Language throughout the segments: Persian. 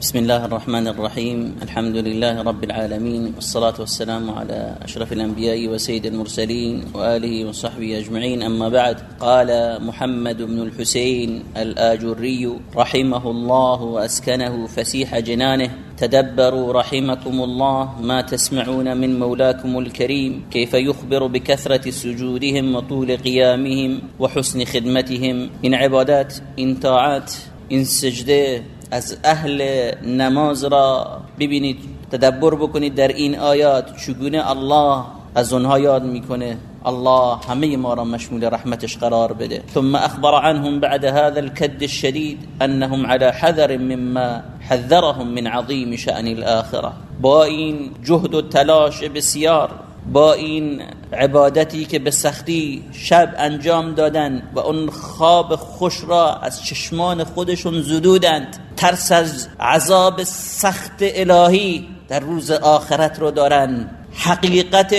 بسم الله الرحمن الرحيم. الحمد لله رب العالمين والصلاة والسلام على أشرف الأنبياء وسيد المرسلين وآله وصحبه أجمعين. أما بعد قال محمد بن الحسين الآجري رحمه الله وأسكنه فسيح جنانه تدبروا رحمكم الله ما تسمعون من مولاكم الكريم كيف يخبر بكثرة سجودهم وطول قيامهم وحسن خدمتهم؟ إن عبادات إن طاعات إن سجدة از اهل نماز را ببینید تدبر بکنید. در این آیات چگونه الله از اونها یاد می‌کنه؟ الله همه ما را مشمول رحمتش قرار بده. ثم اخبر عنهم بعد هذا الكد الشديد انهم على حذر مما حذرهم من عظيم شأن الاخره با این جهد و تلاش بسیار با این عبادتی که به سختی شب انجام دادن و اون خواب خوش را از چشمان خودشون زدودند ترس از عذاب سخت الهی در روز آخرت رو دارن. حقیقت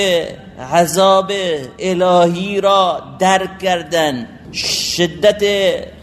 عذاب الهی را درک کردن. شدت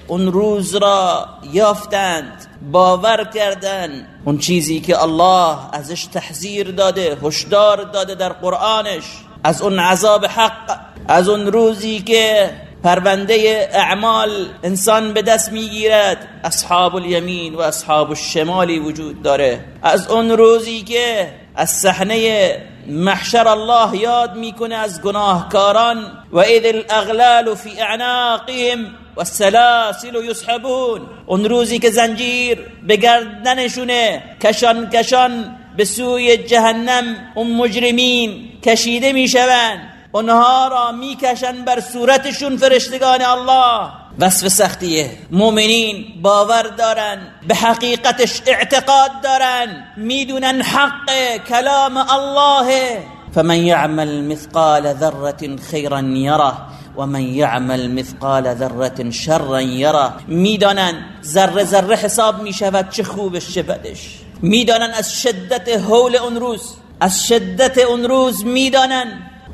اون روز را یافتند باور کردن اون چیزی که الله ازش تحذیر داده هشدار داده در قرآنش از اون عذاب حق از اون روزی که پرونده اعمال انسان به دست می‌گیرد اصحاب الیمین و اصحاب الشمالی وجود داره. از اون روزی که از صحنه محشر الله یاد می‌کنه از گناهکاران و اذ الاغلال فی اعناقهم و السلاسل یسحبون. اون روزی که زنجیر به گردنشونه کشان کشان به سوی جهنم اون مجرمین کشیده می‌شوند. اونها را می‌کشن بر صورتشون فرشتگان الله. وصف سختیه. مؤمنین باور دارن به حقیقتش اعتقاد دارن می‌دونن حق کلام الله. فمن يعمل مثقال ذره خيرا يره ومن يعمل مثقال ذره شرا يره می‌دانن ذره ذره حساب می‌شود چه خوبش چه بدش. می‌دانن از شدت حول اون روز از شدت اون روز می‌دانن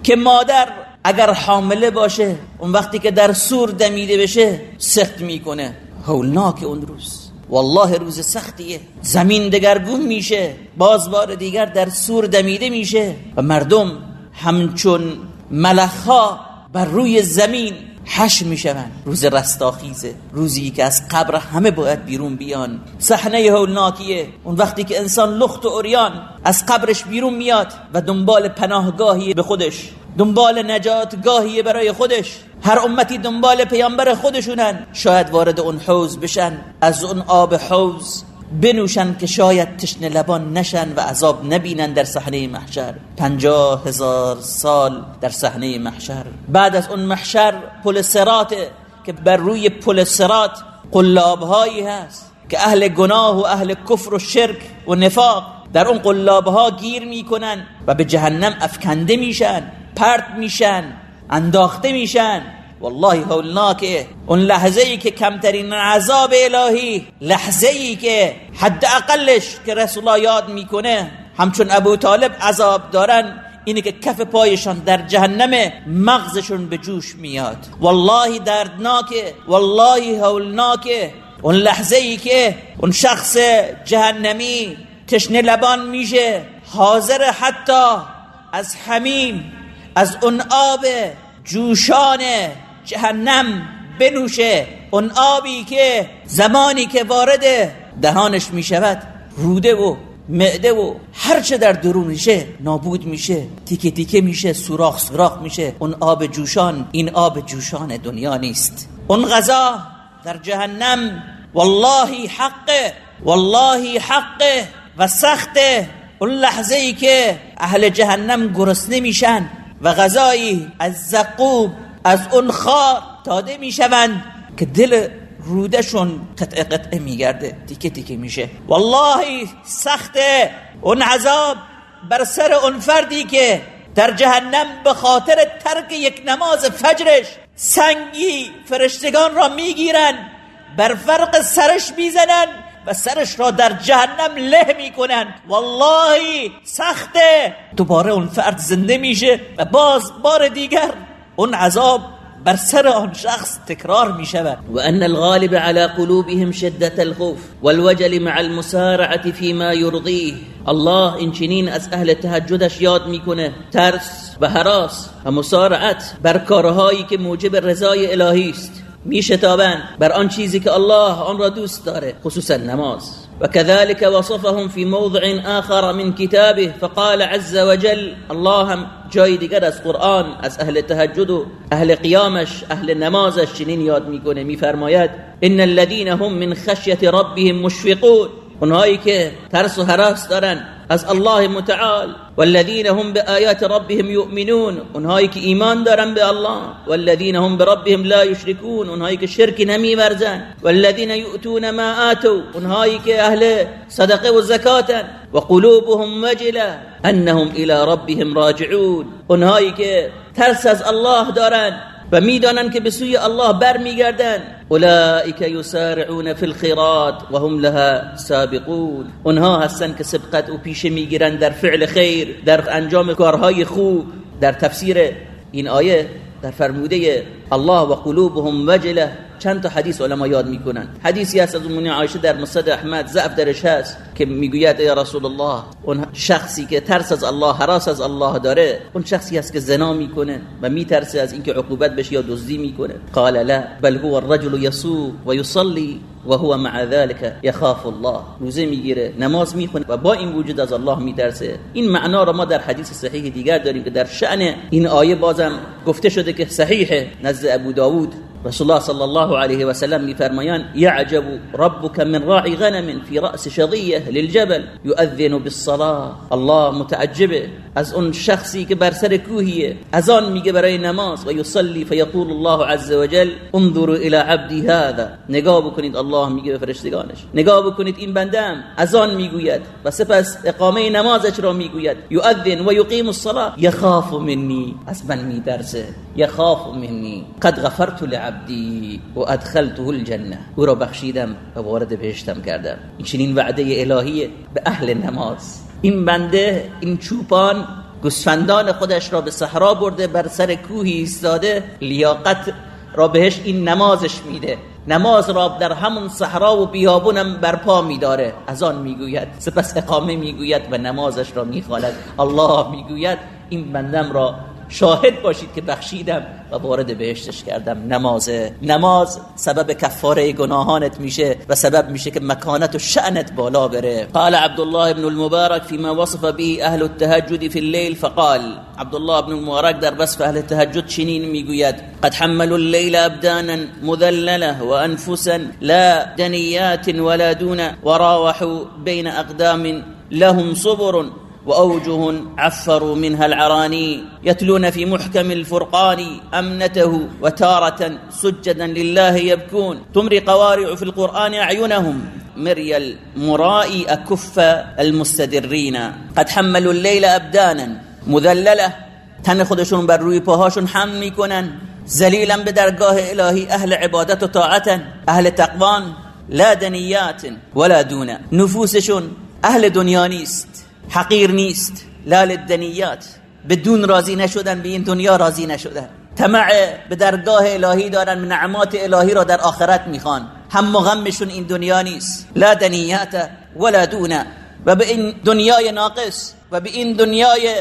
که مادر اگر حامله باشه اون وقتی که در سور دمیده بشه سخت می‌کنه. هولناک اون روز. والله روز سختیه. زمین دگرگون میشه باز بار دیگر در سور دمیده میشه و مردم همچون ملخها بر روی زمین حش میشون روز رستاخیزه روزی که از قبر همه باید بیرون بیان. صحنه هولناکیه. اون وقتی که انسان لخت و اوریان از قبرش بیرون میاد و دنبال پناهگاهی به خودش. دنبال نجاتگاهی برای خودش. هر امتی دنبال پیامبر خودشونن. شاید وارد اون حوز بشن. از اون آب حوز بنوشن که شاید تشنه لبان نشن و عذاب نبینن در صحنه محشر. پنجاه هزار سال در صحنه محشر. بعد از اون محشر پل سرات که بر روی پل سرات قلابهایی هست که اهل گناه و اهل کفر و شرک و نفاق در اون قلابها گیر می‌کنن و به جهنم افکنده میشن. پرت میشن انداخته میشن. والله هولناکه. اون لحظه ای که کمترین عذاب الهی لحظه ای که حد اقلش که رسول الله یاد می‌کنه. همچون ابو طالب عذاب دارن اینه که کف پایشان در جهنم مغزشون به جوش میاد. والله دردناکه والله هولناکه. اون لحظه ای که اون شخص جهنمی تشنه لبان میشه حاضر حتی از همین از اون آب جوشان جهنم بنوشه. اون آبی که زمانی که وارد دهانش می‌شود روده و معده و هر چه در درونشه نابود میشه تیکه تیکه میشه سوراخ سوراخ میشه. اون آب جوشان این آب جوشان دنیا نیست. اون غذا در جهنم والله حقه والله حقه و سخته. اون لحظه ای که اهل جهنم گرسنه میشن و غذایی از زقوب از اون خار داده می‌شوند که دل رودشون قطعه قطعه میگرده تیکه تیکه میشه. والله سخته اون عذاب بر سر اون فردی که در جهنم به خاطر ترک یک نماز فجرش سنگی فرشتگان را می‌گیرن بر فرق سرش می‌زنن. و سرش را در جهنم له می‌کنن والله سخته. دوباره اون فرد زنده میشه و باز بار دیگر اون عذاب بر سر آن شخص تکرار می شود و ان الغالب على قلوبهم شدت الخوف والوجل مع المسارعه فيما يرضيه الله این چنین از اهل تهجدش یاد می‌کنه. ترس و حراس و مسارعت بر کارهایی که موجب رضای الهی است. میشتابند بر آن چیزی که الله آن را دوست داره خصوصا نماز. وكذلك وصفهم في موضع آخر من كتابه فقال عز وجل اللهم جای دیگر از قرآن از أهل تهجد و أهل قیامش أهل نمازش چنین یاد میکنه میفرماید ان الذين هم من خشیت ربهم مشفقون. اونهایی که ترس و حراس دارن از الله متعال. والذین هم بآیات ربهم یؤمنون اونهایی که ایمان دارن به الله. هم بربهم لا یشرکون اونهایی که شرک نمیورزن والذین یؤتون ما آتوا. اونهایی که أهل صدقة و زکاتن و وجله أنهم إلى ربهم راجعون. اونهایی که ترس از الله دارن. و می‌دانند که به سوی الله برمیگردند. اولئک یسارعون فی الخیرات و هم لها سابقون. اونها هستن که سبقت و پیش می‌گیرند در فعل خیر در انجام کارهای خوب در تفسیر این آیه در فرموده الله و قلوبهم وجله. چند تا حدیث علما یاد می‌کنن حدیثی هست از امونی عایشه در مصد احمد ضعف درش هست که می‌گوید یا رسول الله اون شخصی که ترس از الله حراس از الله داره اون شخصی هست که زنا می‌کنه و میترسه از اینکه عقوبت بشه یا دزدی می‌کنه. قال لا بل هو الرجل يصوم ويصلي وهو مع ذلك يخاف الله. روزه می‌گیره نماز می‌خونه و با این وجود از الله میترسه. این معنا را ما در حدیث صحیح دیگر داریم که در شأن این آیه بازم گفته شده که صحیح نزد ابو داود رسول الله صلى الله عليه وسلم میفرمایان يعجب ربك من راعي غنم في رأس شظية للجبل يؤذن بالصلاة الله متعجبه از اون شخصی که بر سر کوهیه از آن میگه برای نماز و یصلی فیقول الله عز وجل انظروا الى عبدی هذا نگاه بکنید الله میگه به فرشتگانش نگاه بکنید این بندم از آن می‌گوید و سپس اقامه نمازش را می‌گوید یؤذن و یقیم الصلاه یخاف منی از من یخاف منی قد غفرت لعبدی و ادخلته الجنه او را بخشیدم و وارد بهشتم کردم. این چنین وعده الهیه به اهل نماز. این بنده این چوپان گوسفندان خودش را به صحرا برده بر سر کوهی ایستاده لیاقت را بهش این نمازش میده. نماز را در همون صحرا و بیابونم برپا میداره. از آن می‌گوید سپس اقامه می‌گوید و نمازش را می‌خواند. الله می‌گوید این بندم را شاهد باشید که بخشیدم و وارد بهشتش کردم. نماز نماز سبب کفاره گناهانت میشه و سبب میشه که مکانت و شأنت بالا بره. قال عبد الله بن المبارك فيما وصف به اهل التهجد في الليل فقال عبد الله بن المبارك در وصف اهل التهجد چنین می‌گوید قد حملوا الليل ابدانا مذلله وانفسا لا دنيات ولا دون وراوحوا بين اقدام لهم صبر وأوجه عفروا منها العراني يتلون في محكم الفرقان أمنته وتارة سجدا لله يبكون. تمري قوارع في القرآن أعينهم. مري المراء أكف المستدرين. قد حملوا الليل أبدانا. مذللة. تن خودشون بر روی پاهاشون حمل میکنن الهی أهل عبادت و طاعت أهل تقوان. لا دنیات ولا دون. نفوسشون أهل دنیا نیست حقیر نیست. لال دنیات بدون راضی نشدن به این دنیا راضی نشدن. طمع به درگاه الهی دارن نعمات الهی را در آخرت می‌خوان. هم غمشون این دنیا نیست. لا دنیات ولا دونه و به این دنیای ناقص و به این دنیای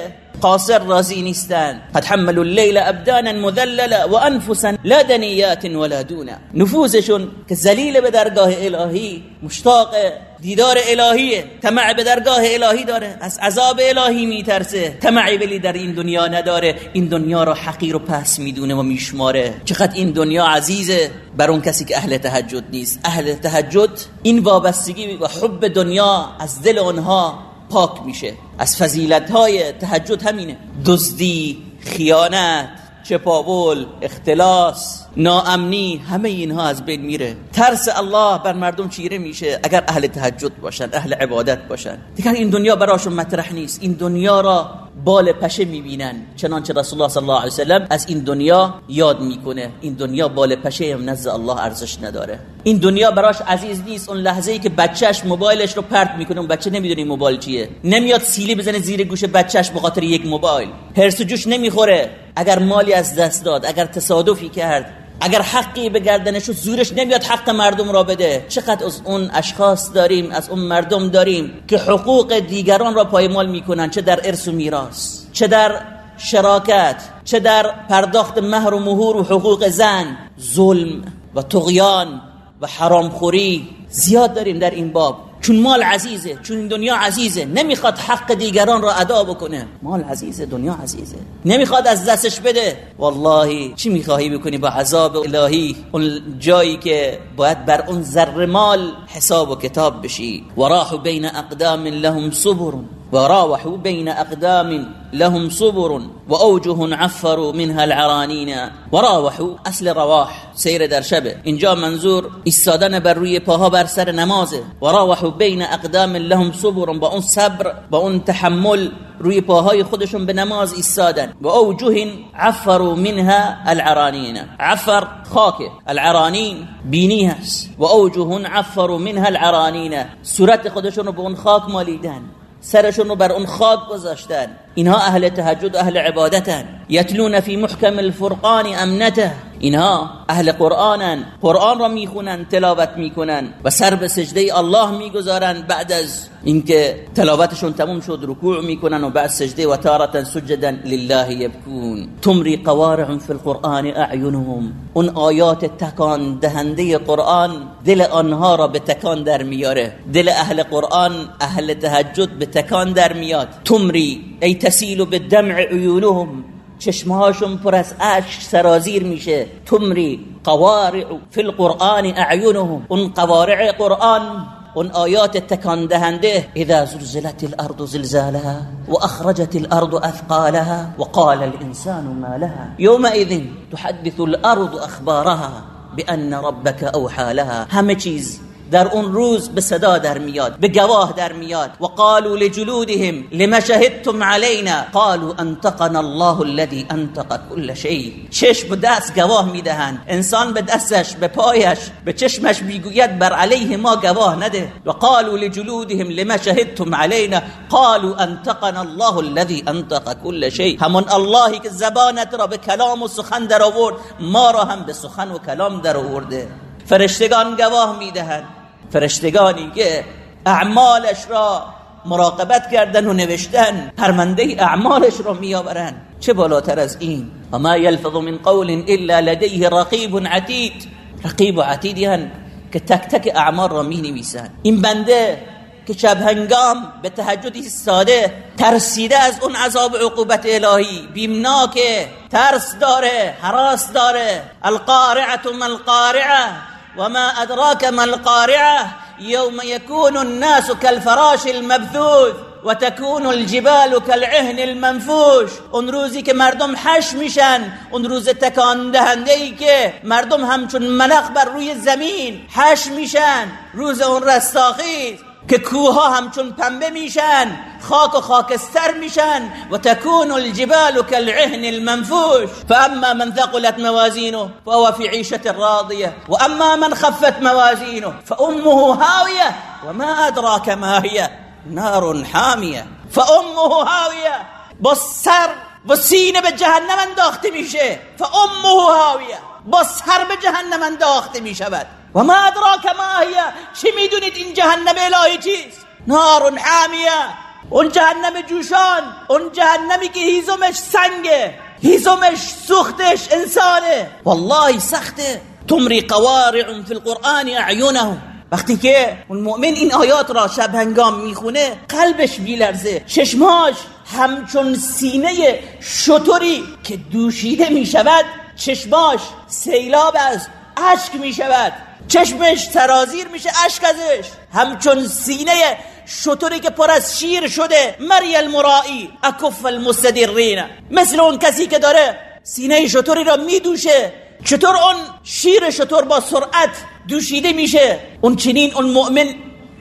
قاصر راضی نیستن قد حملوا الليل ابدانا مذللا وانفسا لا دنيات ولا دونا. نفوسشون که ذلیل به درگاه الهی مشتاق دیدار الهیه طمع به درگاه الهی داره. از عذاب الهی میترسه. طمعی ولی در این دنیا نداره. این دنیا را حقیر و پس می‌دونه و میشماره. چقدر این دنیا عزیزه. بر اون کسی که اهل تهجد نیست. اهل تهجد این وابستگی و حب دنیا از دل اونها پاک میشه. از فضیلت های تهجد همینه. دزدی خیانت چپاول اختلاس. ناامنی همه اینها از بین میره. ترس الله بر مردم چیره میشه؟ اگر اهل تهجد باشن اهل عبادت باشن. دیگر این دنیا براشون مطرح نیست. این دنیا را بال پشه می‌بینن. چنانچه رسول الله صلی الله علیه وسلم از این دنیا یاد می‌کنه. این دنیا بال پشه هم نزد الله ارزش نداره. این دنیا براش عزیز نیست. اون لحظه ای که بچهش موبایلش رو پرت می‌کنه اون بچه نمی‌دونه موبایل چیه. نمیاد سیلی بزنه زیر گوش بچهش به خاطر یک موبایل. هرس جوش نمی‌خوره. اگر مالی از دست داد اگر تصادفی کرد اگر حقی به گردنش زورش نمیاد حق مردم را بده. چقدر از اون اشخاص داریم از اون مردم داریم که حقوق دیگران را پایمال می‌کنن چه در ارث و میراث چه در شراکت چه در پرداخت مهر و مهور و حقوق زن. ظلم و تغیان و حرامخوری زیاد داریم در این باب. چون مال عزیزه چون دنیا عزیزه نمی‌خواد حق دیگران را ادا بکنه. مال عزیزه دنیا عزیزه. نمی‌خواد از دستش بده. والله چی می‌خواهی بکنی با عذاب الهی؟ اون جایی که باید بر اون ذره مال حساب و کتاب بشی. و راح بین اقدام لهم صبر وراوحوا بين أقدام لهم صبر وأوجه عفروا منها العرانين. وراوحوا اصل رواح سیر در شبه اینجا منظور ایستادن بر روی پاها بر سر نمازه وراوحوا بین اقدام لهم صبر با اون صبر با تحمل روی پاهای خودشون به نماز ایستادن. و اوجه عفروا منها العرانین. عفر خاکه العرانین بینی هست. و اوجه عفروا منها العرانین. صورت خودشون رو به اون خاک مالیدن. سرشون رو بر اون خاک گذاشتن. اینها اهل تهجد و اهل عبادتن یتلون فی محکم الفرقان امنته اینها اهل قرآنن قرآن را می‌خونن تلاوت می‌کنن. و سر به سجده الله می‌گذارن بعد از اینکه تلاوتشون تموم شد رکوع می‌کنن و بعد سجده و تارتا سجدا لله یبکون. تمری قوارع فی القرآن اعینهم. اون آیات تکان دهنده قرآن دل آنها را به تکان در میاره. دل اهل قرآن اهل تهجد به تکان در میاد. تمری ای تسیل به دمع عیونهم چشمهاشون پر از اشک سرازیر میشه. تمری قوارع فی القرآن اعینهم. اون قوارع قرآن اون آیات تکان دهنده اذا زلزلت الأرض زلزالها واخرجت الأرض اثقالها وقال الانسان ما لها. يومئذ تحدث الأرض اخبارها بأن ربك اوحى لها. همه چیز در اون روز به صدا در میاد به گواه در میاد. و قالوا لجلودهم لما شهدتم علينا قالوا انتقنا الله الذي انتق كل شيء. چشم دست گواه می‌دهند. انسان به دستش به پایش به چشمش می‌گوید بر علیه ما گواه نده. و قالوا لجلودهم لما شهدتم علينا قالوا انتقنا الله الذي انتق كل شيء. همون اللهی که زبانت را به کلام و سخن در آورد ما را هم به سخن و کلام در آورده فرشتگان گواه می‌دهند. فرشتگانی که اعمالش را مراقبت کردن و نوشتن پرمنده اعمالش را میآورن چه بالاتر از این؟ و ما یلفظ من قول الا لدیه رقیب عتید رقیب و عتیدی هن که تک تک اعمال را می نویسن این بنده که شب هنگام به تهجدی ساده ترسیده از اون عذاب عقوبت الهی. بیمناکه ترس داره حراس داره. القارعه ما القارعه وما أدراك ما القارعة؟ يوم يكون الناس كالفراش المبثوث وتكون الجبال كالعهن المنفوش. اون روزی که مردم حش میشن اون روز تکان دهنده ای که مردم همچون ملق بر روی زمین حش میشن روز اون رستاخیز. که کوها همچون پنبه میشن خاک و خاکستر میشن و تکون الجبال كالعهن المنفوش. فاما من ثقلت موازینه فهو في عيشة راضية واما من خفت موازینه فأمه هاوية وما أدراك ما هي؟ نار حامية. فأمه هاوية با سر با سینه به جهنم انداخته میشه. فأمه هاویه. با سر به جهنم انداخته می‌شود. و ما ادراک ما هی؟ چی می‌دونید این جهنم الهی چیست؟ نار حامیه اون جهنم جوشان اون جهنمی که هیزمش سنگه هیزمش سختش انسانه. والله سخته. تمری قوارع فی القرآن اعیونه وقتی که اون مؤمن این آیات را شب هنگام می‌خونه قلبش میلرزه. چشماش همچون سینه شطوری که دوشیده می‌شود. چشماش سیلاب از اشک می‌شود چشمش سرازیر میشه اشک ازش. همچون سینه شطوری که پر از شیر شده مری المرائی اکف المستدرین. مثل اون کسی که داره سینه شطوری را میدوشه چطور اون شیر شطور با سرعت دوشیده میشه؟ اون چنین اون مؤمن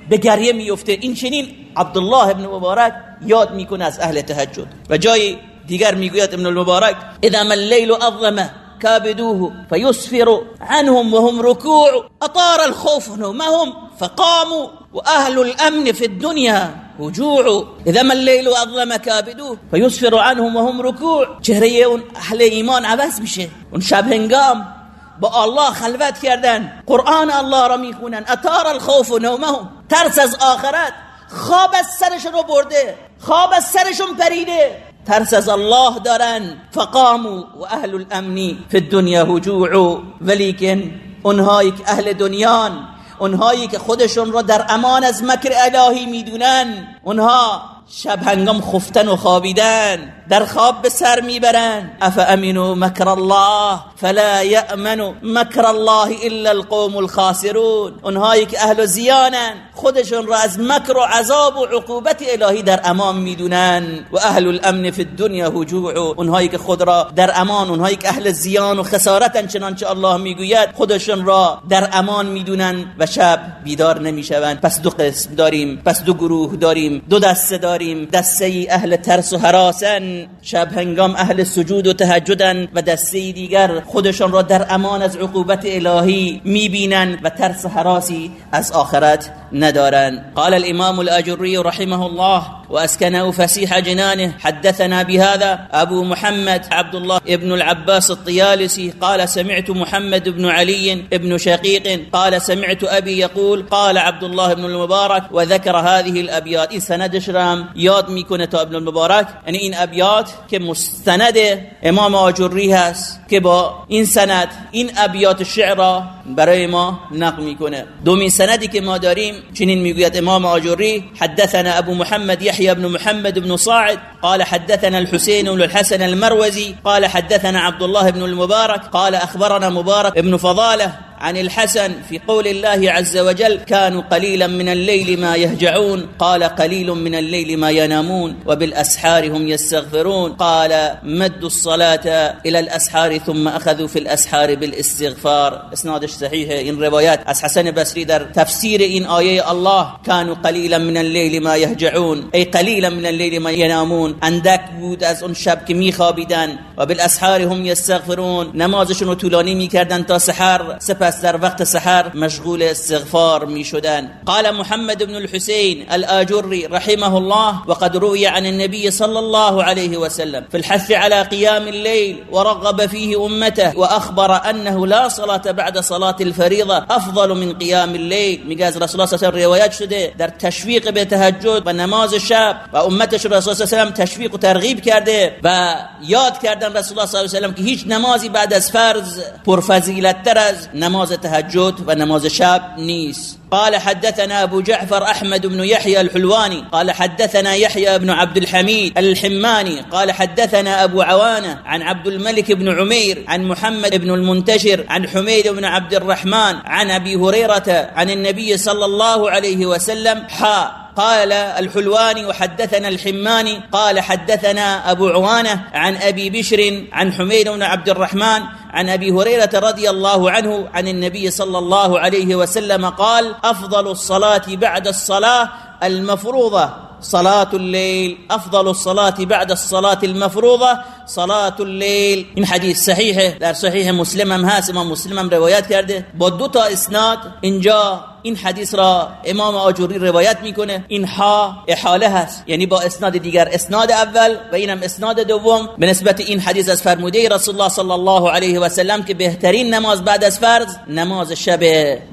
به گریه میفته این چنین عبدالله ابن مبارک یاد می‌کنه از اهل تهجد. و جای دیگر می‌گوید ابن المبارک اذا من اللیل اظلمه كابدوه فيسفر عنهم وهم ركوع. أطار الخوف نومهم فقاموا. وأهل الأمن في الدنيا هجوع. اذا ما الليل اظلم كابدو فيسفر عنهم وهم ركوع. چهره اون اهل ایمان عوض میشه. اون شب هنگام با الله خلوت کردن. قرآن الله را می‌خونن. اتار الخوف و نومهم. ترس از آخرت. خواب از سرشون رو برده. خواب از سرشون پریده. ترس از الله دارن. فقاموا و اهل الامنی فی الدنیا هجوع ولیکن اونهایی که اهل دنیان اونهایی که خودشون را در امان از مکر الهی می‌دونن اونها شب هنگام خفتن و خوابیدن. در خواب به سر می‌برن. اف امنوا مکر الله؟ فلا یأمن مکر الله الا القوم الخاسرون. اونهایی که اهل زیانن خودشون را از مکر و عذاب و عقوبت الهی در امان می‌دونن. و اهل الامن فی الدنیا هجوع. اونهایی که خود را در امان اونهایی که اهل زیان و خسارتن چنانچه الله می‌گوید خودشون را در امان می‌دونن و شب بیدار نمی‌شوند. پس دو قسم داریم پس دو گروه داریم دو دسته داریم. دسته اهل ترس و حراسن. شب هنگام اهل سجود و تهجدن و دسته دیگر خودشان را در امان از عقوبت الهی می‌بینن و ترس حراسی از آخرت ندارن. قال الامام الاجری رحمه الله وأسكنه فسيح جنانه حدثنا بهذا أبو محمد عبد الله ابن العباس الطيالسي قال سمعت محمد بن علي بن شقيق قال سمعت أبي يقول قال عبد الله بن المبارك وذكر هذه الأبيات إن سند شرام ياد ميكونة ابن المبارك يعني أبيات كمستند امام آجری هست که با این سند این ابیات الشعر برای ما نقل می‌کنه. دومین سندی که ما داریم چنین می‌گوید امام آجری حدثنا ابو محمد يحيى بن محمد بن صاعد قال حدثنا الحسين بن الحسن المروزي قال حدثنا عبد الله بن المبارك قال أخبرنا مبارك بن فضالة عن الحسن في قول الله عز وجل كانوا قليلا من الليل ما يهجعون قال قليل من الليل ما ينامون وبالأسحار هم يستغفرون قال مدوا الصلاة إلى الأسحار ثم أخذوا في الأسحار بالإستغفار إسنادش صحيح إن روايات. از حسن بسري در تفسير إن آية الله كانوا قليلا من الليل ما يهجعون أي قليلا من الليل ما ينامون. اندک بود از اون شب که میخوابیدن و بالاسحار هم یستغفرون نمازشون رو طولانی میکردن تا سحر. سپس پس در وقت سحر مشغول استغفار می شدن قال محمد بن الحسين الآجري رحمه الله وقد روي عن النبي صلى الله عليه وسلم في الحث على قيام الليل ورغب فيه أمته وأخبر أنه لا صلاة بعد صلاة الفريضة أفضل من قيام الليل. میگه رسول الله صلی الله روایت شده در تشویق به تهجد و نماز شب و امتش رسول الله صلی تشویق و ترغیب کرده و یاد کردن رسول الله صلی الله علیه و که هیچ نمازی بعد از فرض پرفضیلت تر از نماز نماز تهجد و نماز شب نیست. قال حدثنا أبو جعفر أحمد بن يحيى الحلواني قال حدثنا يحيى بن عبد الحميد الحماني قال حدثنا أبو عوانة عن عبد الملك بن عمير عن محمد بن المنتشر عن حميد بن عبد الرحمن عن أبي هريرة عن النبي صلى الله عليه وسلم حا. قال الحلواني وحدثنا الحماني قال حدثنا أبو عوانة عن أبي بشر عن حميد بن عبد الرحمن عن أبي هريرة رضي الله عنه عن النبي صلى الله عليه وسلم قال أفضل الصلاة بعد الصلاة المفروضة. صلاة الليل أفضل الصلاة بعد الصلاة المفروضة. صلاة الليل این حدیث صحیحه. در صحیح مسلم هم هست. امام مسلم هم روایت کرده. با دو تا اسناد اینجا این حدیث را امام آجوری روایت می‌کنه. اینها احاله هست. یعنی با اسناد دیگر اسناد اول و اینم اسناد دوم. به نسبت این حدیث از فرموده رسول الله صلی الله علیه و سلم که بهترین نماز بعد از فرض نماز شب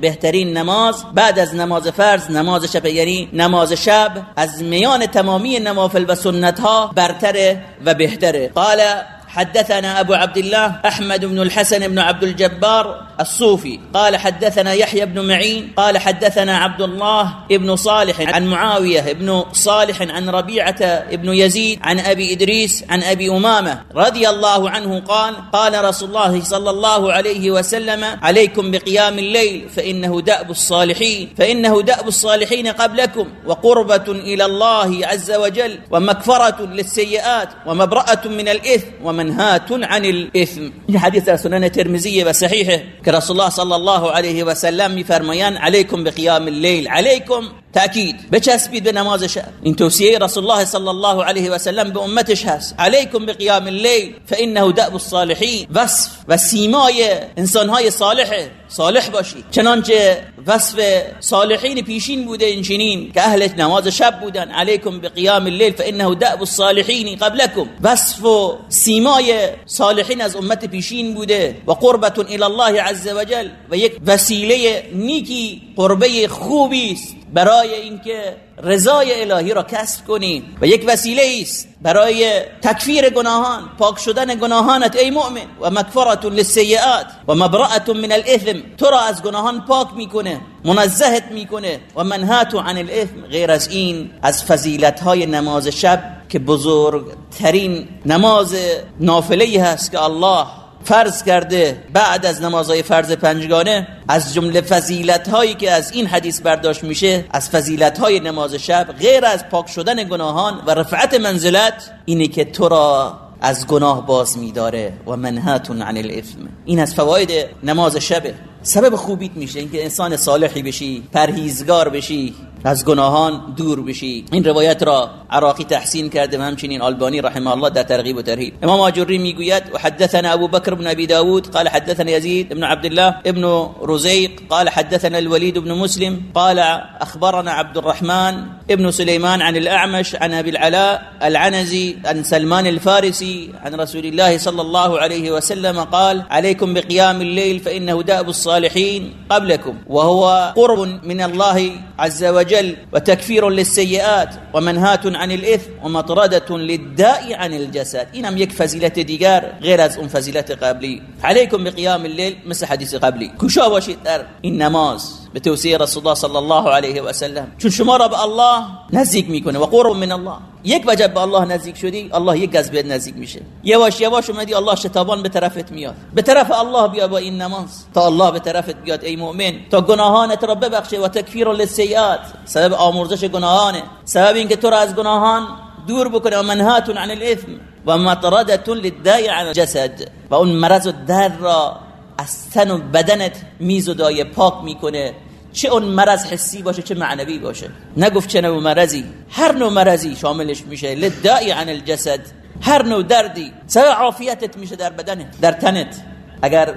بهترین نماز بعد از نماز فرض نماز شب یعنی نماز شب از میان تمامی نوافل و سنت ها برتره و بهتره. قال ta'ala حدثنا أبو عبد الله أحمد بن الحسن بن عبد الجبار الصوفي قال حدثنا يحيى بن معين قال حدثنا عبد الله بن صالح عن معاوية بن صالح عن ربيعة بن يزيد عن أبي إدريس عن أبي أمامة رضي الله عنه قال قال رسول الله صلى الله عليه وسلم عليكم بقيام الليل فإنه دأب الصالحين فإنه دأب الصالحين قبلكم وقربة إلى الله عز وجل ومكفرة للسيئات ومبرأة من الإثم ومنهاة عن الإثم. حديث سنن الترمذي وصحيحه که رسول الله صلی الله علیه و سلم میفرمایند علیکم بقیام اللیل علیکم تأکید بچسبید به نماز شب. این توصیه رسول الله صلی الله علیه و سلم به امتش هست. علیکم بقیام اللیل فانه دأب الصالحین. وصف و سیمای انسانهای صالح صالح باشید. چنانچه وصف صالحین پیشین بوده این چنین که اهل نماز شب بودن. علیکم بقیام اللیل فانه دأب الصالحین قبلكم وصف و سیمای صالحین از امت پیشین بوده. و قربت الى الله عز وجل و یک وسیله نیکی قربه خوبی است. برای اینکه رضای الهی را کسب کنی و یک وسیله است برای تکفیر گناهان پاک شدن گناهانت ای مؤمن. و مکفرت للسیئات و مبرأت من الاثم تو را از گناهان پاک می‌کنه منزهت می‌کنه. و منهات عن الاثم غیر از این از فضیلت های نماز شب که بزرگترین نماز نافله هست که الله فرض کرده بعد از نمازهای فرض پنجگانه از جمله فضیلت هایی که از این حدیث برداشت میشه از فضیلت های نماز شب غیر از پاک شدن گناهان و رفعت منزلت اینه که تو را از گناه باز میداره. و منهاتون عن الاثم این از فواید نماز شبه. سبب خوبیت میشه اینکه انسان صالحی بشی پرهیزگار بشی از گناهان دور بشی. این روایت را عراقی تحسین کرده و همچنین آلبانی رحمه الله در ترغیب و ترهیب. امام آجری می‌گوید حدثنا ابو بکر بن ابي داود قال حدثنا يزيد بن عبد الله ابن رزيق قال حدثنا الوليد بن مسلم قال اخبرنا عبد الرحمن ابن سليمان عن الاعمش عن ابي العلاء العنزي عن سلمان الفارسي عن رسول الله صلى الله عليه وسلم قال عليكم بقيام الليل فانه دأب الصالحين قبلكم وهو قرب من الله عز وجل وتكفير للسيئات ومنهات عن الإثم ومطردة للداء عن الجسد. إنم يك فزيلة ديگار غير از اون فزيلة قبلي. عليكم بقيام الليل مثل حديث قبلي. كشا باشید در این نماز. به توصیه رسول الله صلی الله علیه و سلم چون شما را به الله نزدیک می‌کنه و قرب من الله. یک وجب به الله نزدیک شدی الله یک گز به نزدیک میشه. یواش یواش اومدی الله شتابان به طرفت میاد. به طرف الله بیا با این نماز. تا الله به طرفت بیاد ای مؤمن. تا گناهانت را ببخشه و تکفیر للسیئات. سبب آمرزش گناهانه. سبب اینکه تو را از گناهان دور بکنه. و منهات عن الاثم و مطرده للداء عن الجسد. و اون مرض و در را از تن و بدنت میزدای پاک می‌کنه. چه اون مرض حسی باشه چه معنوی باشه. نگفت چه نوع مرضی. هر نوع مرضی شاملش میشه. لدائی عن الجسد. هر نوع دردی. سبب عافیتت میشه در بدنت در تنت. اگر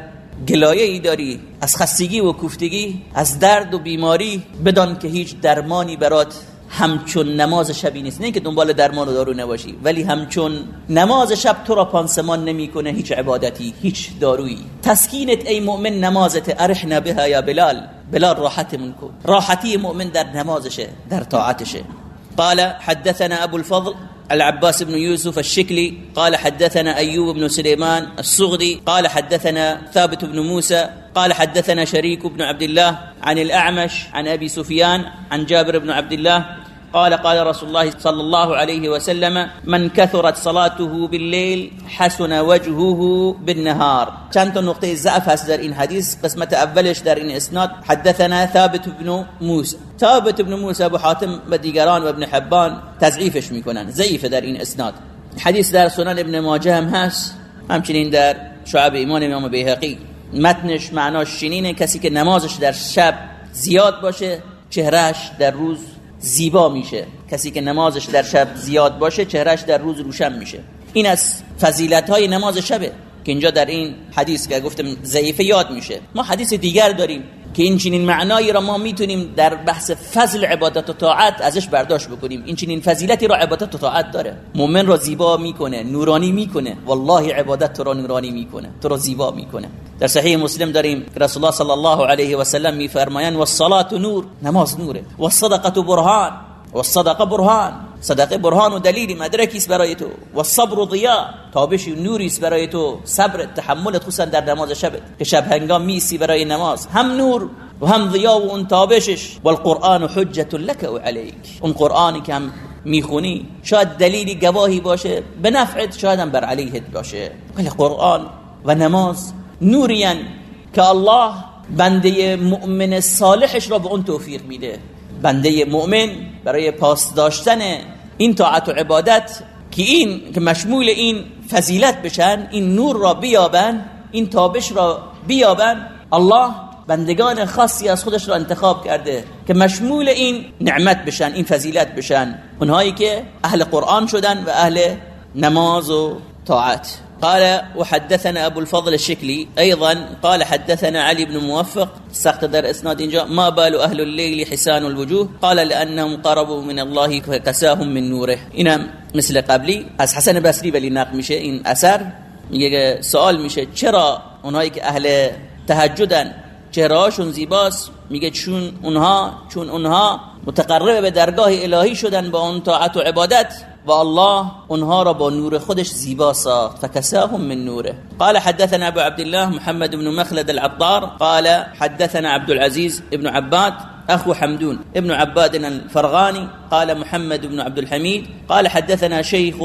گلایه ای داری از خستگی و کوفتگی از درد و بیماری بدان که هیچ درمانی برات همچون نماز شبی نیست. نه که دنبال درمان و دارو نباشی ولی همچون نماز شب تو را پانسمان نمی‌کنه هیچ عبادتی هیچ دارویی. تسکینت ای مؤمن نمازت ارحنا بها یا بلال. بلال راحتمون کن. راحتی مؤمن در نمازشه در طاعتشه. قال حدثنا ابو الفضل العباس بن يوسف الشكلي قال حدثنا أيوب بن سليمان الصغدي قال حدثنا ثابت بن موسى قال حدثنا شريك بن عبد الله عن الأعمش عن أبي سفيان عن جابر بن عبد الله قال قال رسول الله صلى الله عليه وسلم من كثرت صلاته بالليل حسن وجهه بالنهار. چند نقطه ضعف هست در این حدیث. قسمت اولش در این اسناد حدثنا ثابت بن موسى. ثابت بن موسى ابو حاتم و دیگران و ابن حبان تضعیفش می‌کنن ضعیف در این اسناد. حدیث در سنن ابن ماجه هم هست همچنین در شعب ایمان امام بیهقی. متنش معناش شینینه کسی که نمازش در شب زیاد باشه چهرهش در روز زیبا میشه. کسی که نمازش در شب زیاد باشه چهرش در روز روشن میشه. این از فضیلت های نماز شبه. که اینجا در این حدیث که گفتم ضعیفه یاد میشه. ما حدیث دیگر داریم. که این چنین معنایی را ما می‌تونیم در بحث فضل عبادت و طاعت ازش برداشت بکنیم. این چنین فضیلتی را عبادت و طاعت داره. مؤمن را زیبا می‌کنه نورانی می‌کنه. والله عبادت تو را نورانی می‌کنه. تو را زیبا می‌کنه. در صحیح مسلم داریم رسول الله صلی الله علیه و سلم میفرمایند والصلاه نور. نماز نوره. والصدقه برهان. والصدقه برهان. صدقه برهان و دلیلی مدرکی است برای تو. و صبر و ضیا تابش نوری است برای تو. صبر تحملت خصوصا در نماز شب. که شب هنگام میسی برای نماز. هم نور و هم ضیا و اون تابشش. و القرآن حجت لك و علیک. اون قرآنی که هم می‌خونی شاید دلیلی گواهی باشه. به نفعت شاید هم بر علیهت باشه. ولی قرآن و نماز نورین که الله بنده مؤمن صالحش را به اون توفیق میده. بنده مؤمن برای پاس داشتن این طاعت و عبادت که این که مشمول این فضیلت بشن این نور را بیابن این تابش را بیابن الله بندگان خاصی از خودش را انتخاب کرده که مشمول این نعمت بشن این فضیلت بشن. اونهایی که اهل قرآن شدن و اهل نماز و طاعت. قال وحدثنا أبو الفضل الشكلي أيضا قال حدثنا علي بن موفق سقط در اسناد اینجا ما بال اهل الليل حسان الوجوه؟ قال لانهم قربوا من الله فكساهم من نوره. اینم مثل قبلی از حسن بصری ولی نقل میشه این اثر. میگه سوال چرا اونهایی که اهل تهجدن چهرهاشون زیباست؟ میگه چون اونها چون اونها متقرب به درگاه الهی شدن با اون طاعت و عبادت. و الله اونها را با نور خودش زیبا ساخت فکساهم من نوره. قال حدثنا ابو عبد الله محمد بن مخلد العطار قال حدثنا عبد العزيز ابن عباد أخو حمدون ابن عباد الفرغاني قال محمد بن عبد الحميد قال حدثنا شيخ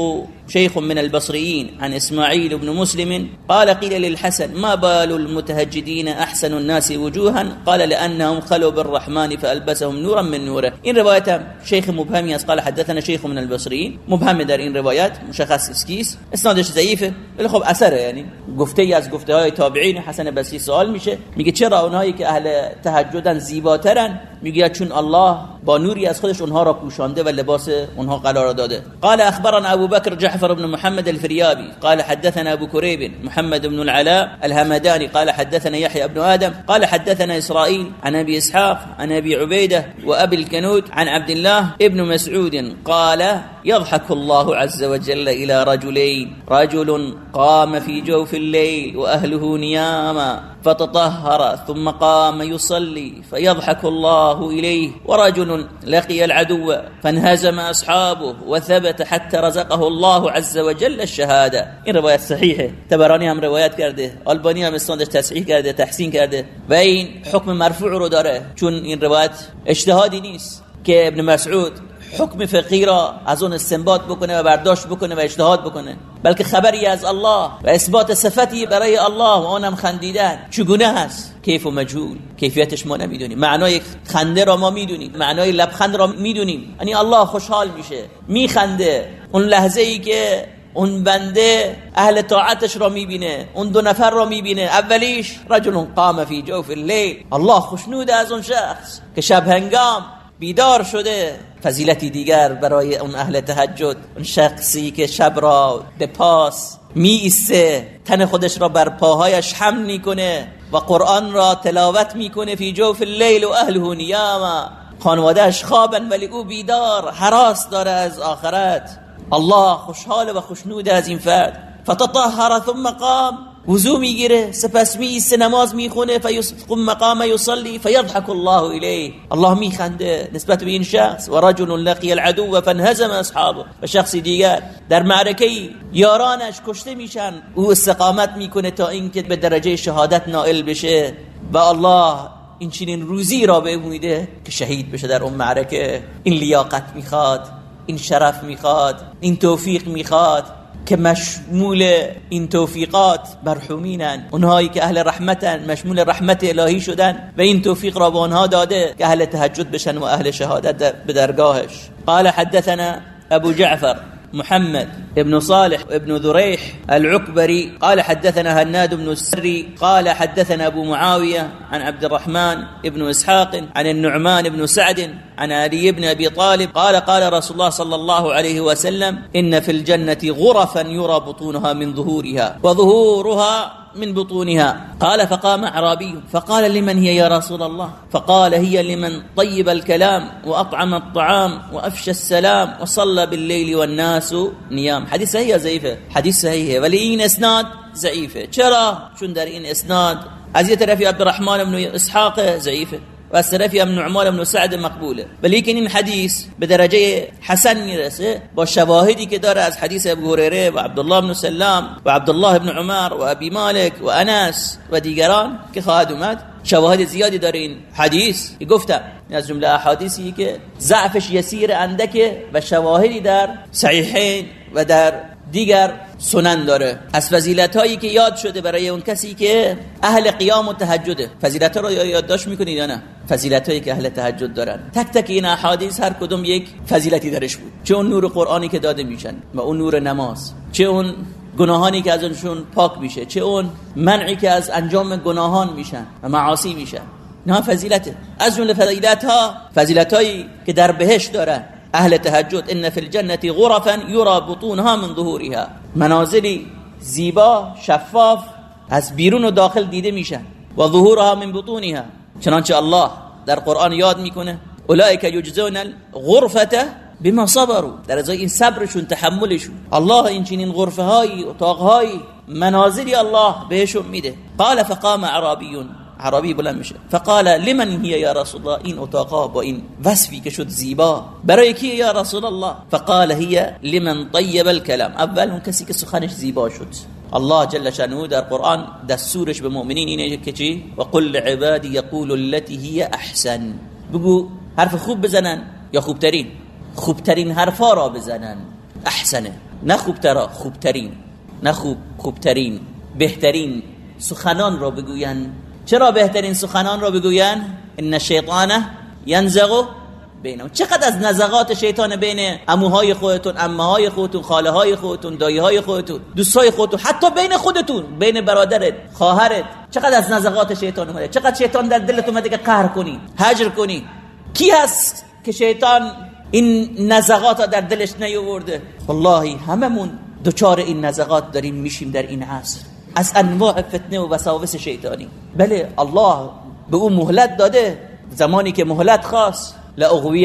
شيخ من البصريين عن إسماعيل بن مسلم قال قيل للحسن ما بال المتهجدين أحسن الناس وجوها؟ قال لأنهم خلوا بالرحمن فألبسهم نورا من نوره. إن رواية شيخ مبهم قال حدثنا شيخ من البصريين. مبهم در این روایت مشخص اسکیس. اسنادش ضعیفه ولی خب اثره یعنی گفته از گفته های تابعین حسن بصری سوال میشه میگه چرا اونایی که اهل تهجدن زیباترن؟ میگه چون الله با نوری از خودش اونها را پوشانده و لباس اونها قرار داده. قال اخبرنا ابو بكر جعفر بن محمد الفريابي قال حدثنا أبو كريب محمد بن العلاء الهمداني قال حدثنا يحيى بن آدم قال حدثنا إسرائيل عن أبي إسحاق عن أبي عبيدة وأبي الكنود عن عبد الله ابن مسعود قال يضحك الله عز وجل إلى رجلين رجل قام في جوف الليل وأهله نياما. فتطهر ثم قام يصلي فيضحك الله إليه ورجل لقي العدو فانهزم أصحابه وثبت حتى رزقه الله عز وجل الشهادة. این روایت صحیحه تبرانی هم روایت کرده آلبانی هم استاندش تصحیح کرده تحسین کرده و این حکم مرفوع رو داره چون این روایت اجتهادی نیست که ابن مسعود حکم فقهی را از اون استنباط بکنه و برداشت بکنه و اجتهاد بکنه بلکه خبری از الله و اثبات صفتی برای الله و آنم خندیدن. چگونه هست؟ کیف و مجهول. کیفیتش ما نمی‌دونیم. معنای خنده را ما می‌دونیم. معنای لبخند را می‌دونیم. یعنی الله خوشحال میشه میخنده. اون لحظه ای که اون بنده اهل طاعتش را می‌بینه اون دو نفر را می‌بینه اولیش رجل قام فی جوف اللیل. الله خوشنود از اون شخص که شب هنگام بیدار شده. فضیلتی دیگر برای اون اهل تهجد اون شخصی که شب را به پاس می ایسته تن خودش را بر پاهایش حمل می‌کنه و قرآن را تلاوت می‌کنه فی جوف اللیل و اهله نیاما. خانوادهش خوابن ولی او بیدار حراس داره از آخرت. الله خوشحال و خوشنود از این فرد. فتطهر ثم قام. وضو می‌گیره سپس می نماز می‌خونه فیقوم مقام یصلی فیضحک الله الیه. الله میخنده نسبت به این شخص. و رجل لقی العدو فانهزم اصحابه. و شخصی دیگر. در معرکه یارانش کشته میشن. او استقامت می‌کنه تا اینکه به درجه شهادت نائل بشه. و الله این چنین روزی را به میده که شهید بشه در اون معرکه. این لیاقت می‌خواد این شرف می‌خواد این توفیق می‌خواد. که مشمول این توفیقات مرحومینن اونهایی که اهل رحمتن مشمول رحمت الهی شدن و این توفیق را به آنها داده که اهل تهجد بشن و اهل شهادت به درگاهش. قال حدثنا ابو جعفر. محمد بن صالح بن ذريح العكبري قال حدثنا هناد بن السري قال حدثنا أبو معاوية عن عبد الرحمن بن إسحاق عن النعمان بن سعد عن علي بن أبي طالب قال قال رسول الله صلى الله عليه وسلم إن في الجنة غرفا يرى بطونها من ظهورها وظهورها من بطونها. قال فقام أعرابي فقال لمن هي يا رسول الله؟ فقال هي لمن طيب الكلام وأطعم الطعام وأفشى السلام وصلى بالليل والناس نيام. حديث هي زيفة حديث هي ولين إسناد زعيفة. در این إسناد؟ از یه طرفی عبدالرحمن بن إسحاق ضعیفه و از هم نعمان بن سعد مقبوله ولیکن این حدیث به درجه حسن می‌رسه با شواهدی که داره از حدیث ابو هریره و عبدالله بن سلام و عبدالله بن عمر و ابی مالک و انس و دیگران که خواهد اومد. شواهد زیادی داره این حدیث. گفتم از جمله احادیثی که ضعفش یسیر اندکه و شواهدی در صحیحین و در دیگر سنن داره. از فضیلت هایی که یاد شده برای اون کسی که اهل قیام و تهجده. فضیلت ها رو یادداشت می‌کنید یا نه؟ فضیلت هایی که اهل تهجد دارن. تک تک این احادیث هر کدوم یک فضیلتی درش بود. چه اون نور قرآنی که داده میشن و اون نور نماز. چه اون گناهانی که ازشون پاک میشه. چه اون منعی که از انجام گناهان میشن و معاصی میشن. نه فضیلته. از جمله فضیلت ها فضیلت هایی که در بهشت دارن. اهل تهجد ان فی الجنه غرفا یرا بطونها من ظهورها. منازلی زیبا شفاف از بیرون و داخل دیده میشن و ظهورها من بطونها. چنانچه الله در قرآن یاد می‌کنه اولئک یجزون الغرفه بما صبروا. در ازای این صبرشون تحملشون. الله این چنین غرفه های اتاق های منازلی الله بهشون میده. قال فقام عربیون عربی بلند میشه. فقال لمن هي یا رسول الله؟ این اتاقا با این وصفی که شد زیبا. برای کی یا رسول الله؟ فقال هي لمن طيب الكلام اول اون کسی که سخنش زیبا شد. الله جل شانه در قرآن دستورش به مؤمنین اینه که چی؟ و قل عبادی یقول التي هي احسن. بگو حرف خوب بزنن یا خوبترین؟ خوبترین حرفا را بزنن. احسنه. نه خوبترا خوبترین. نه خوب خوبترین. بهترین. سخنان را بگوین. چرا بهترین سخنان را بگوین؟ ان شیطانه ینزغ بینم چقدر از نزغات شیطان بین اموهای خودتون امههای خودتون خاله های خودتون دایی های خودتون دوستای خودتون حتی بین خودتون بین برادرت خواهرت چقدر از نزغات شیطان اومده؟ چقدر شیطان در دلت اومده که قهر کنی هجر کنی؟ کی هست که شیطان این نزغات در دلش نیورده والله هممون دوچار این نزغات داریم میشیم در این عصر. از انواع فتنه و وساوس شیطانی. بله الله به اون مهلت داده. زمانی که مهلت خواست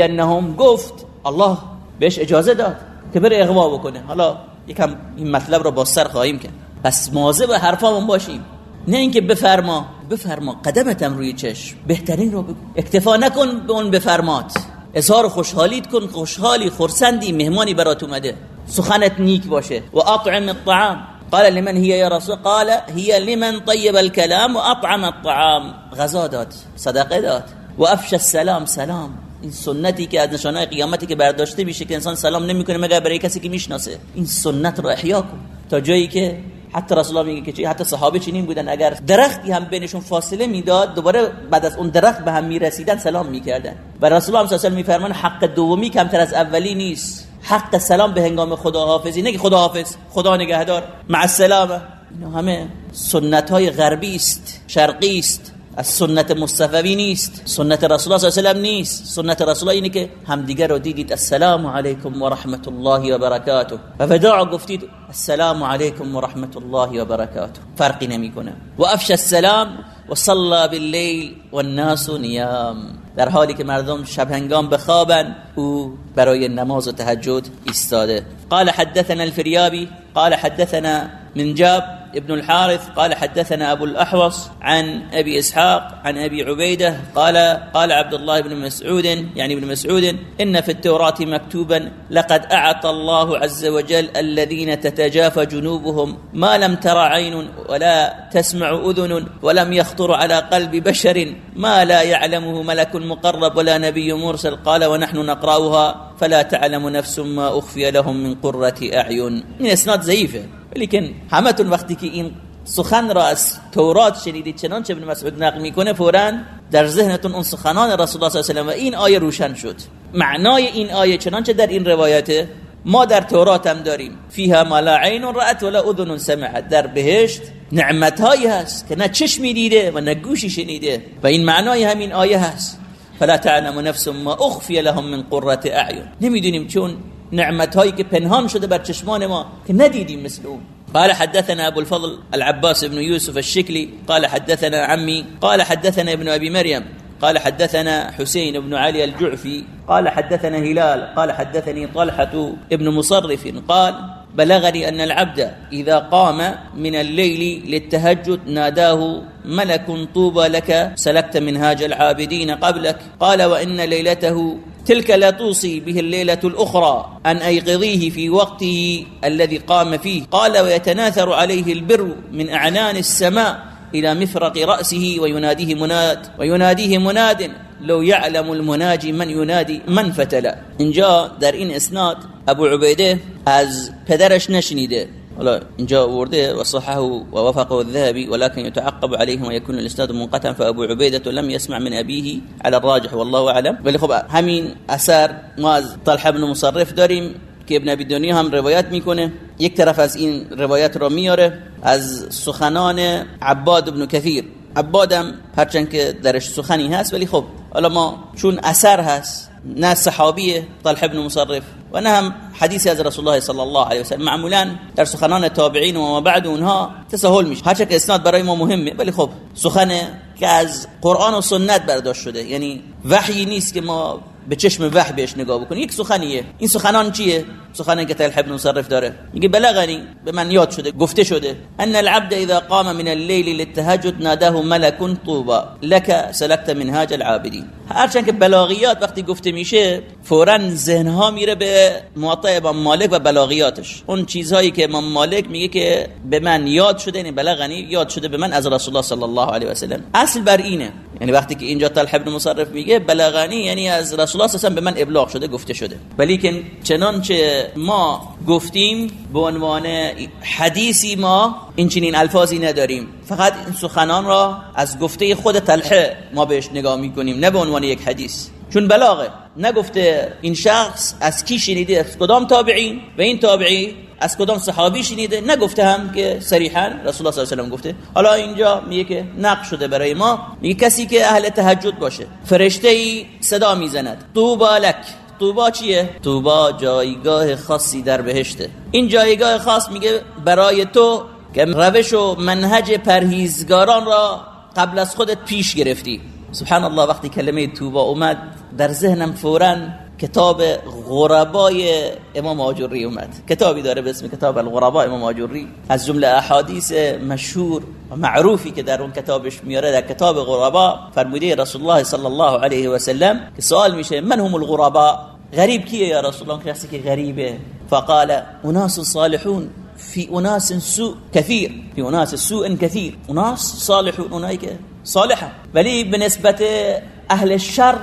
انهم گفت الله بهش اجازه داد که بره اغوا بکنه. حالا یکم این مطلب رو با سر خواهیم کرد. پس مواظب حرفامون باشیم. نه اینکه بفرما. بفرما قدمتم روی چشم. بهترین رو اکتفا نکن به اون بفرمات. اظهار خوشحالیت کن. خوشحالی خورسندی مهمانی برات اومده. سخنت نیک باشه. و اطعم الطعام. قال لمن هي يا رسول قال هي لمن طيب الكلام واطعم الطعام. غذا داد صدقه داد. و افش السلام سلام. این سنتی که از نشانه قیامتی که برداشته میشه که انسان سلام نمی‌کنه مگر برای کسی که می‌شناسه. این سنت رو احیا کن. تا جایی که حتی رسول الله میگه که حتی صحابه چنین بودن. اگر درختی هم بینشون فاصله می‌داد دوباره بعد از اون درخت به هم می‌رسیدن سلام می‌کردن. و رسول الله صلی الله علیه و میفرمان حق دومی کمتر از اولی نیست. حق سلام به هنگام خداحافظی. که خداحافظ خدا نگهدار. مع السلامه اینا همه سنت های غربی است شرقی است. از سنت مصطفی نیست سنت رسول الله صلی الله علیه و نیست. سنت رسول الله اینه که همدیگه رو دیدید. السلام علیکم و رحمت الله و برکاته. و وداع گفتید السلام علیکم و رحمت الله و برکاته. فرقی نمی‌کنه. و افش السلام و صلى باللیل و الناس نیام. در حالی که مردم شب هنگام بخوابن او برای نماز و تهجد ایستاده. قال حدثنا الفریابی قال حدثنا من ابن الحارث قال حدثنا أبو الأحوص عن أبي إسحاق عن أبي عبيدة قال قال عبد الله بن مسعود يعني ابن مسعود إن في التوراة مكتوبا لقد أعطى الله عز وجل الذين تتجافى جنوبهم ما لم تر عين ولا تسمع أذن ولم يخطر على قلب بشر ما لا يعلمه ملك مقرب ولا نبي مرسل قال ونحن نقرأها فلا تعلم نفس ما أخفي لهم من قرة أعين. من إسناد ضعيفه لیکن همتون وقتی که این سخن را از تورات شنیدید چنانچه ابن مسعود نقل می‌کنه فورا در ذهنتون اون سخنان رسول الله صلی الله علیه و این آیه روشن شد. معنای این آیه چنانچه در این روایت ما در تورات هم داریم. فیها ما لا عین رأت ولا اذن سمعت. در بهشت نعمت هایی هست که نه چشمی دیده و نه گوشی شنیده. و این معنای همین آیه هست. فلا تعلم نفس ما اخفی لهم من قرة اعین. نمی‌دونیم چون نعمت هایی که پنهان شده بر چشمان ما که ندیدیم مثل اون قال حدثنا أبو الفضل العباس بن يوسف الشكلي قال حدثنا عمي قال حدثنا ابن أبي مريم قال حدثنا حسين بن علي الجعفي قال حدثنا هلال قال حدثني طلحة ابن مصرف قال بلغني أن العبد إذا قام من الليل للتهجد ناداه ملك طوبى لك سلكت منهاج العابدين قبلك. قال وإن ليلته تلك لا توصي به الليلة الأخرى أن أيقظيه في وقته الذي قام فيه. قال ويتناثر عليه البر من أعنان السماء إلى مفرق رأسه ويناديه مناد ويناديه مناد لو يعلم المناجي من ينادي من فتلا. اینجا در این إسناد أبو عبیده از پدرش نشنیده. حالا اینجا ورده وصححه ووفقه الذهبي ولكن يتعقب عليهم ويكون الإسناد منقطعا فأبو عبيدة لم يسمع من أبيه على الراجح والله أعلم. ولی خب همین اثر ما از طلحه بن مصرف داریم. که ابن ابی دنیا هم روایت می‌کنه. یک طرف از این روایت را میاره از سخنان عباد ابن کثیر. عبادم هرچند که درش سخنی هست ولی خب حالا ما چون اثر هست نه صحابیه طلح ابن مصرف و نه هم حدیثی از رسول الله صلی الله علیه و سلم. معمولا در سخنان تابعین و ما بعد اونها تساهل میشه. هرچند که اسناد برای ما مهمه ولی خب سخن که از قرآن و سنت برداشت شده یعنی وحی نیست که ما به چشم وحی بهش نگاه بکنیم یک سخنیه. این سخنان چیه؟ سخنی که طلحه بن مصرف داره. میگه بلغنی به من یاد شده گفته شده. ان العبد اذا قام من الليل للتهجد ناداه ملك طوبا لك سلكت منهاج العابدين. هرچند که بلاغیات وقتی گفته میشه فورا ذهن ها میره به موطع امام مالک و بلاغیاتش. اون چیزهایی که امام مالک میگه که به من یاد شده یعنی بلغنی یاد شده به من از رسول الله صلی الله علیه و سلم. اصل بر اینه. یعنی وقتی که اینجا طلحه بن مصرف میگه بلغنی یعنی از رسول الله صلی به من ابلاغ شده گفته شده ولی که چنانچه ما گفتیم به عنوان حدیثی ما این چنین الفاظی نداریم فقط این سخنان را از گفته خود طلحه ما بهش نگاه می‌کنیم نه به عنوان یک حدیث چون بلاغه نگفته این شخص از کی شنیده از کدام تابعین و این تابعی از کدام صحابی شنیده؟ نگفته هم که صریحا رسول الله صلی الله علیه و گفته. حالا اینجا میگه که نقش شده برای ما. میگه کسی که اهل تهجد باشه فرشته ای صدا می‌زند. طوبا لک. طوبا چیه؟ طوبا جایگاه خاصی در بهشته. این جایگاه خاص میگه برای تو که روش و منهج پرهیزگاران را قبل از خودت پیش گرفتی. سبحان الله وقتی کلمه توبا اومد در ذهنم فورا کتاب غربای امام آجوری اومد. کتابی داره به اسم کتاب الغربا امام آجوری از جمله احادیث مشهور و معروفی که در اون کتابش میاره در کتاب غربا فرموده رسول الله صلی الله علیه و سلم که سوال میشه من هم الغربا؟ غریب کیه یا رسول الله کسی که غریبه. فقال اناس صالحون في اناس سوء كثير في اناس سوء كثير اناس صالحون. اونایی صالحه. ولی به نسبت اهل الشر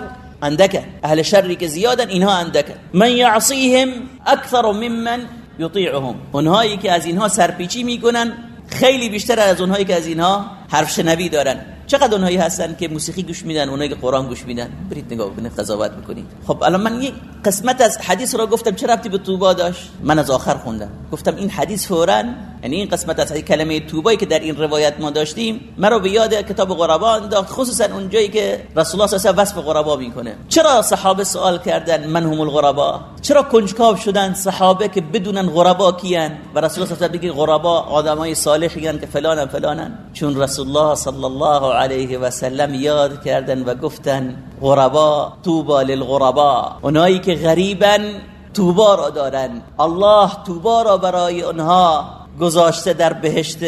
عندك اهل الشر که زیادن اینها عندك من يعصيهم اكثر ممن يطيعهم اونهایی که از اینها سرپیچی می‌کنن خیلی بیشتر از اونهایی که از اینها حرف شنوی دارن. چقدر اونهایی هستن که موسیقی گوش میدن اونایی که قرآن گوش میدن؟ برید نگاه بکنید قضاوت بکنید. خب الان من یک قسمت از حدیث را گفتم چه ربطی به توبا داشت؟ من از آخر خوندم. گفتم این حدیث فورا یعنی این قسمت از کلمه توبایی که در این روایت ما داشتیم مرا به یاد کتاب غربا انداخت خصوصا اونجایی که رسول الله صلی الله علیه و وصف غربا می‌کنه. چرا صحابه سوال کردن من هم الغربا؟ چرا کنجکاو شدن صحابه که بدونن غربا کیان؟ و رسول الله صلی الله علیه و غربا آدمای صالحی که فلان فلانن. چون رسول الله صلی الله علیه و سلم یاد کردن و گفتن غربا توبا للغربا. اونایی که غریبن توبا را دارن. الله توبا را برای اونها گذاشته در بهشت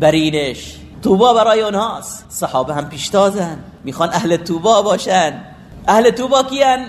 برینش. توبا برای اونهاست. صحابه هم پیشتازن. می‌خوان اهل توبا باشن. اهل توبا کیان؟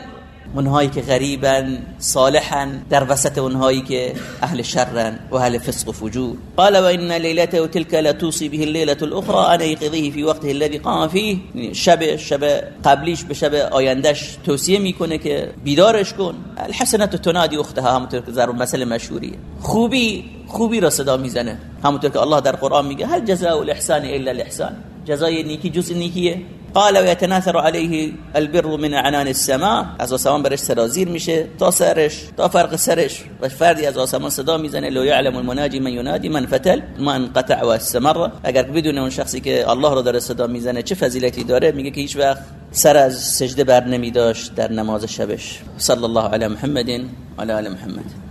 اونهایی که غریبا صالحا در وسط اونهایی که اهل شرن و اهل فسق و فجور. قال و ان لیلته تلك لا توصي به الليله الاخرى ان يقضيه في وقته الذي قام فيه شب شب قبلیش به شب آیندهش توصیه می‌کنه که بیدارش کن. الحسنات تنادي اختها همونطور که ضرب مثل مشهوریه. خوبی خوبی را صدا می‌زنه. همونطور که الله در قرآن میگه هل جزاء الاحسان الا الاحسان. جزای نیکی جز نیکیه؟ قال و يتناثر عليه البر من عنان السماء از آسمان برش سرازیر میشه تا سرش تا فرق سرش. و فردی از آسمان صدا می‌زنه لو يعلم المناجي من ينادي من فتل من قطع و استمر. اگر بدون اون شخصی که الله رو داره صدا می‌زنه چه فضیلتی داره؟ میگه که هیچ وقت سر از سجده بر نمی داشت در نماز شبش. صلی الله علی محمد علی محمد.